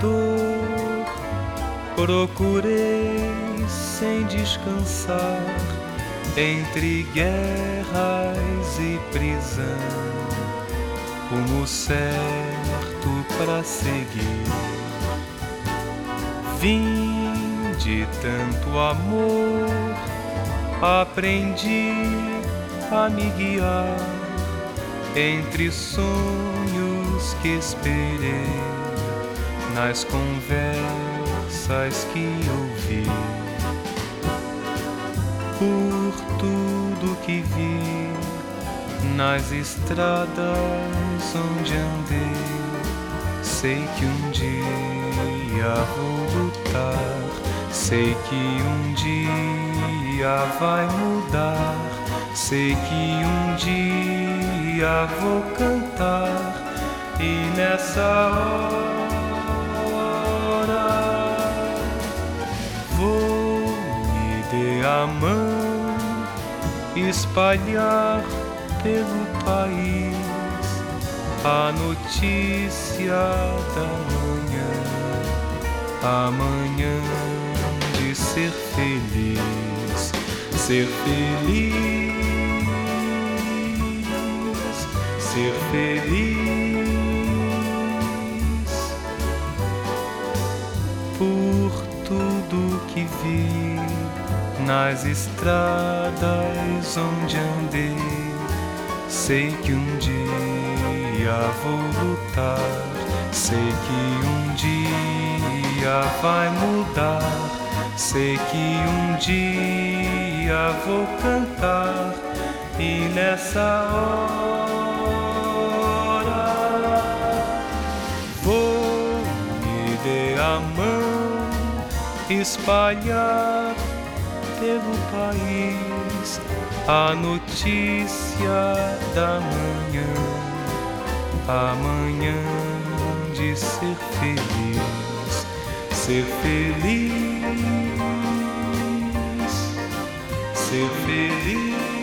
dor procurei sem descansar entre guerras e prisão, como certo para seguir. Vim de tanto amor, aprendi a me guiar entre sonhos que esperei nas conversas que ouvi por tudo que vi nas estradas onde andei. Sei que um dia vou lutar, sei que um dia vai mudar, sei que um dia vou cantar e nessa hora vou me dê a mão espalhar pelo país a notícia da manhã, amanhã de ser feliz, ser feliz, ser feliz. Que vi nas estradas onde andei. Sei que um dia vou lutar, sei que um dia vai mudar, sei que um dia vou cantar. E nessa hora vou me dê a mão espalhar pelo país a notícia da manhã, amanhã de ser feliz, ser feliz, ser feliz.